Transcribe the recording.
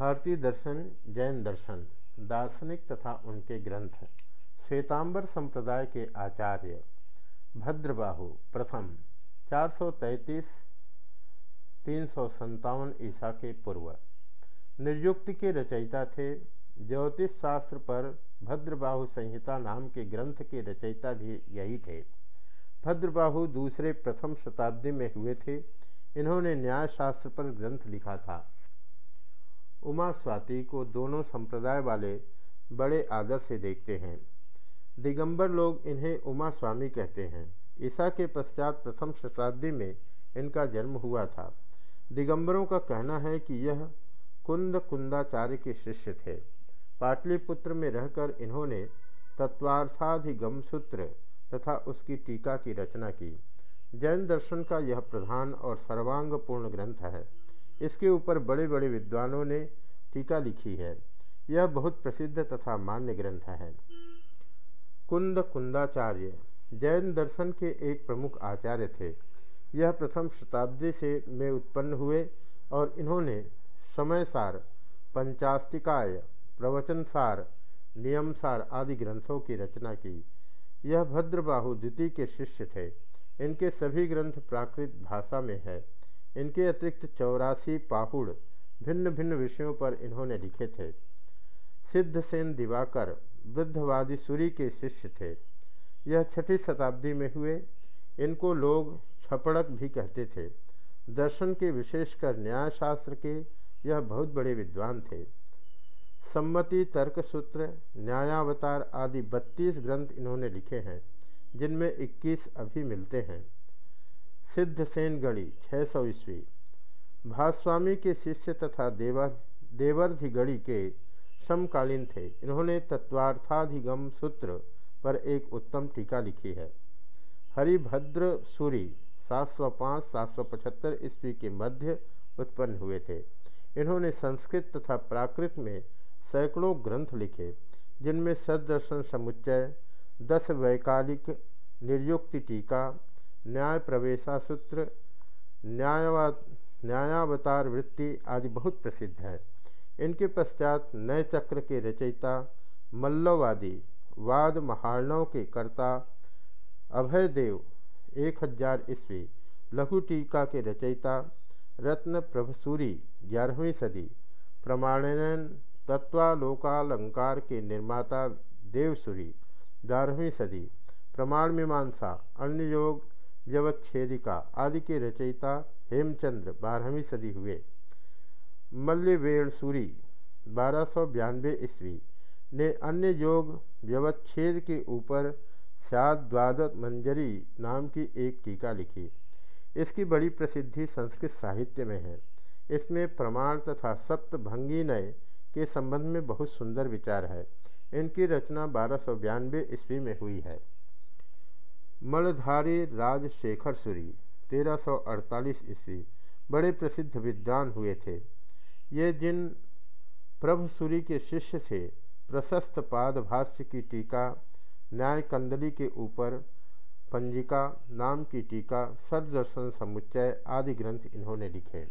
भारतीय दर्शन, जैन दर्शन, दार्शनिक तथा उनके ग्रंथ, श्वेतांबर संप्रदाय के आचार्य, भद्रबाहु, प्रथम, चार सौ तैंतीस, तीन सौ संतावन ईसा के पूर्व। निर्युक्त के रचयिता थे ज्योतिष शास्त्र पर भद्रबाहु संहिता नाम के ग्रंथ के रचयिता भी यही थे। भद्रबाहु दूसरे प्रथम शताब्दी में हुए थे। इन्होंने न्याय शास्त्र पर ग्रंथ लिखा था। उमा स्वाति को दोनों संप्रदाय वाले बड़े आदर से देखते हैं। दिगंबर लोग इन्हें उमा स्वामी कहते हैं। ईसा के पश्चात प्रथम शताब्दी में इनका जन्म हुआ था। दिगंबरों का कहना है कि यह कुंद कुंदाचार्य के शिष्य थे। पाटलिपुत्र में रहकर इन्होंने तत्वार्थाधिगम सूत्र तथा उसकी टीका की रचना की। जैन दर्शन का यह प्रधान और सर्वांगपूर्ण ग्रंथ है। इसके ऊपर बड़े बड़े विद्वानों ने टीका लिखी है। यह बहुत प्रसिद्ध तथा मान्य ग्रंथ है। कुंद कुंदाचार्य जैन दर्शन के एक प्रमुख आचार्य थे। यह प्रथम शताब्दी से में उत्पन्न हुए और इन्होंने समयसार, पंचास्तिकाय, प्रवचनसार, नियमसार आदि ग्रंथों की रचना की। यह भद्रबाहु द्वितीय के शिष्य थे। इनके सभी ग्रंथ प्राकृत भाषा में है। इनके अतिरिक्त चौरासी पाहुड़ भिन्न भिन्न विषयों पर इन्होंने लिखे थे। सिद्धसेन दिवाकर वृद्धवादी सूरी के शिष्य थे। यह छठी शताब्दी में हुए। इनको लोग छपड़क भी कहते थे। दर्शन के विशेषकर न्यायशास्त्र के यह बहुत बड़े विद्वान थे। सम्मति, तर्कसूत्र, न्यायावतार आदि बत्तीस ग्रंथ इन्होंने लिखे हैं, जिनमें 21 अभी मिलते हैं। सिद्ध सेन गढ़ी छः सौ ईस्वी। भास्वामी के शिष्य तथा देवा देवर्धिगढ़ी के समकालीन थे। इन्होंने तत्वार्थाधिगम सूत्र पर एक उत्तम टीका लिखी है। हरिभद्र सूरी, सात सौ पाँच, सात सौ पचहत्तर ईस्वी के मध्य उत्पन्न हुए थे। इन्होंने संस्कृत तथा प्राकृत में सैकड़ों ग्रंथ लिखे, जिनमें सदर्शन समुच्चय, दस वैकालिक निर्युक्ति टीका न्याय प्रवेशा सूत्र न्यायवा न्यायावतार वृत्ति आदि बहुत प्रसिद्ध है। इनके पश्चात नए चक्र के रचयिता, मल्लवादी, वाद महारणव के कर्ता अभय देव एक हज़ार ईस्वी, लघु टीका के रचयिता, रत्न प्रभसूरी, ग्यारहवीं सदी, प्रमाणन तत्वालोकालंकार के निर्माता देवसूरी, बारहवीं सदी, प्रमाण मीमांसा, अन्य योग व्यवच्छेदिका आदि के रचयिता हेमचंद्र बारहवीं सदी हुए। मल्लवेण सूरी बारह सौ बयानवे ईस्वी ने अन्य योग व्यवच्छेद के ऊपर द्वादत मंजरी नाम की एक टीका लिखी। इसकी बड़ी प्रसिद्धि संस्कृत साहित्य में है। इसमें प्रमाण तथा सप्तभंगी नय के संबंध में बहुत सुंदर विचार है। इनकी रचना बारह सौ बयानवे ईस्वी में हुई है। मलधारी राजशेखर सूरी तेरह सौ अड़तालीस ईस्वी, बड़े प्रसिद्ध विद्वान हुए थे। ये जिन प्रभसूरी के शिष्य थे, प्रशस्त पाद भाष्य की टीका न्याय कंदली के ऊपर पंजिका, नाम की टीका सरदर्शन समुच्चय आदि ग्रंथ इन्होंने लिखे।